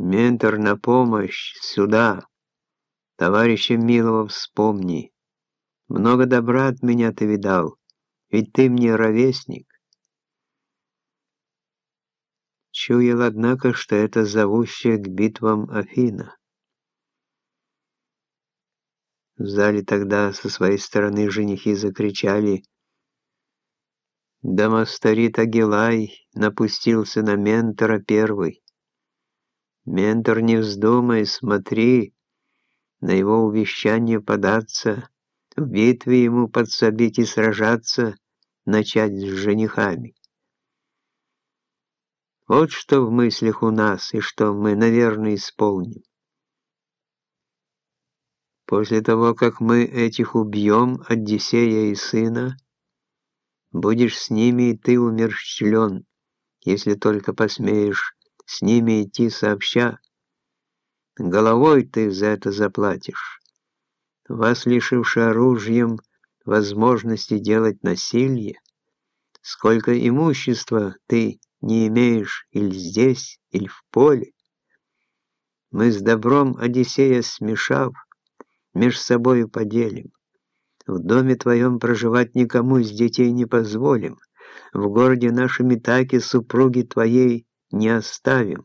Ментор на помощь, сюда. Товарища милого вспомни. Много добра от меня ты видал, ведь ты мне ровесник. Чуял, однако, что это зовущая к битвам Афина. В зале тогда со своей стороны женихи закричали «Домостарит Агилай напустился на ментора первый». Ментор, не вздумай, смотри, на его увещание податься, в битве ему подсобить и сражаться, начать с женихами. Вот что в мыслях у нас, и что мы, наверное, исполним. После того, как мы этих убьем, Одиссея и сына, будешь с ними и ты умерщвлен, если только посмеешь с ними идти сообща. Головой ты за это заплатишь. Вас, лишивши оружием возможности делать насилие, сколько имущества ты не имеешь или здесь, или в поле. Мы с добром Одиссея смешав, меж собою поделим. В доме твоем проживать никому из детей не позволим. В городе нашем Итаке супруги твоей не оставим.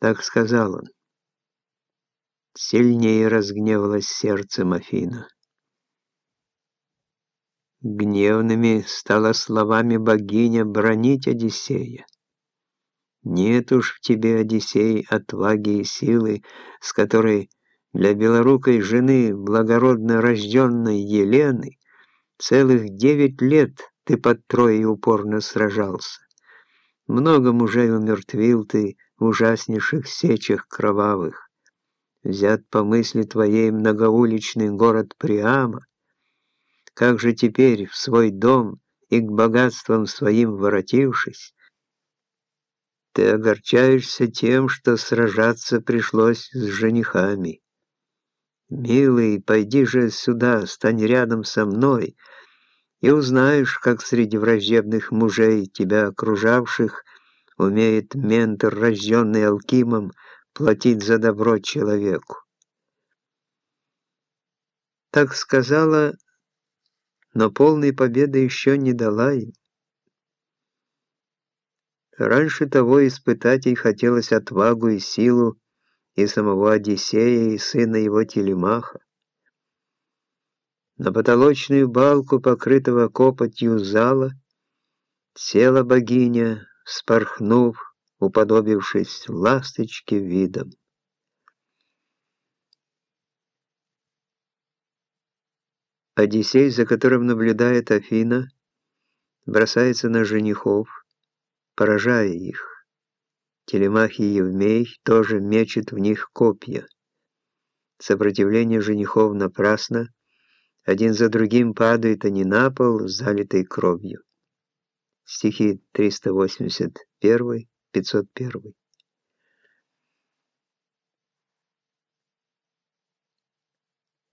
Так сказал он. Сильнее разгневалось сердце Афина. Гневными стала словами богиня бронить Одиссея. Нет уж в тебе, Одиссей, отваги и силы, с которой для белорукой жены, благородно рожденной Елены, целых девять лет ты под Троей упорно сражался. Много мужей умертвил ты в ужаснейших сечах кровавых. Взят по мысли твоей многоуличный город Приама, как же теперь в свой дом и к богатствам своим воротившись, ты огорчаешься тем, что сражаться пришлось с женихами. Милый, пойди же сюда, стань рядом со мной, и узнаешь, как среди враждебных мужей, тебя окружавших, умеет ментор, рожденный Алкимом, платить за добро человеку. Так сказала но полной победы еще не дала им. Раньше того испытать ей хотелось отвагу и силу и самого Одиссея, и сына его Телемаха. На потолочную балку, покрытого копотью зала, села богиня, спорхнув, уподобившись ласточке видом. Одиссей, за которым наблюдает Афина, бросается на женихов, поражая их. Телемах и Евмей тоже мечут в них копья. Сопротивление женихов напрасно, один за другим падают они на пол, залитый кровью. Стихи 381, 501.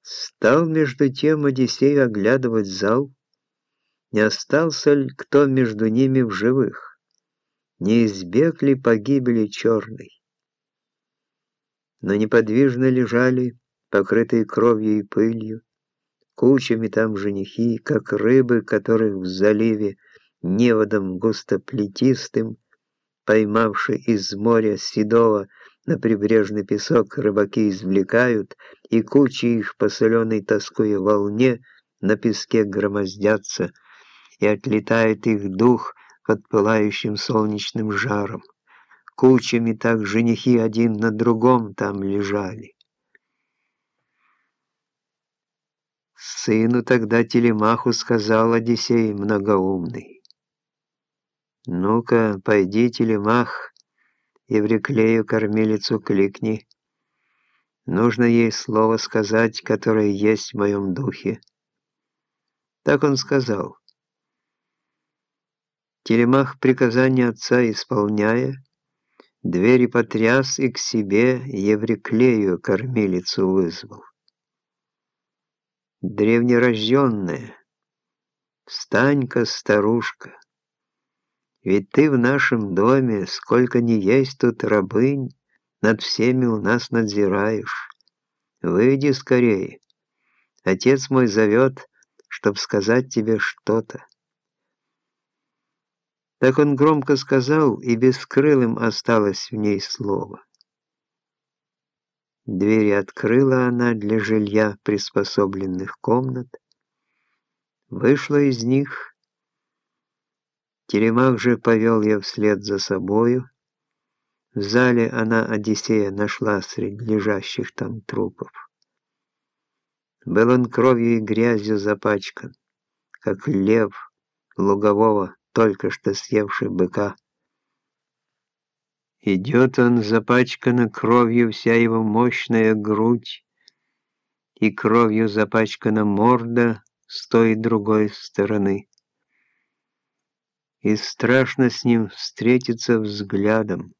Стал между тем Одиссей оглядывать зал, не остался ли кто между ними в живых, не избег ли погибели черной. Но неподвижно лежали, покрытые кровью и пылью, кучами там женихи, как рыбы, которых в заливе неводом густоплетистым, поймавши из моря седого, на прибрежный песок рыбаки извлекают, и кучи их по соленой тоскуя волне на песке громоздятся, и отлетает их дух под пылающим солнечным жаром. Кучами так женихи один на другом там лежали. Сыну тогда Телемаху сказал Одиссей многоумный. «Ну-ка, пойди, Телемах, Евриклею кормилицу кликни. Нужно ей слово сказать, которое есть в моем духе. Так он сказал. Телемах приказание отца исполняя, двери потряс и к себе Евриклею кормилицу вызвал. Древнерожденная, встань-ка, старушка, Ведь ты в нашем доме, сколько ни есть тут рабынь, над всеми у нас надзираешь. Выйди скорее. Отец мой зовет, чтоб сказать тебе что-то. Так он громко сказал, и бескрылым осталось в ней слово. Двери открыла она для жилья приспособленных комнат, вышла из них, Теремах же повел ее вслед за собою. В зале она Одиссея нашла среди лежащих там трупов. Был он кровью и грязью запачкан, как лев лугового, только что съевший быка. Идет он, запачкана кровью вся его мощная грудь, и кровью запачкана морда с той и другой стороны. И страшно с ним встретиться взглядом.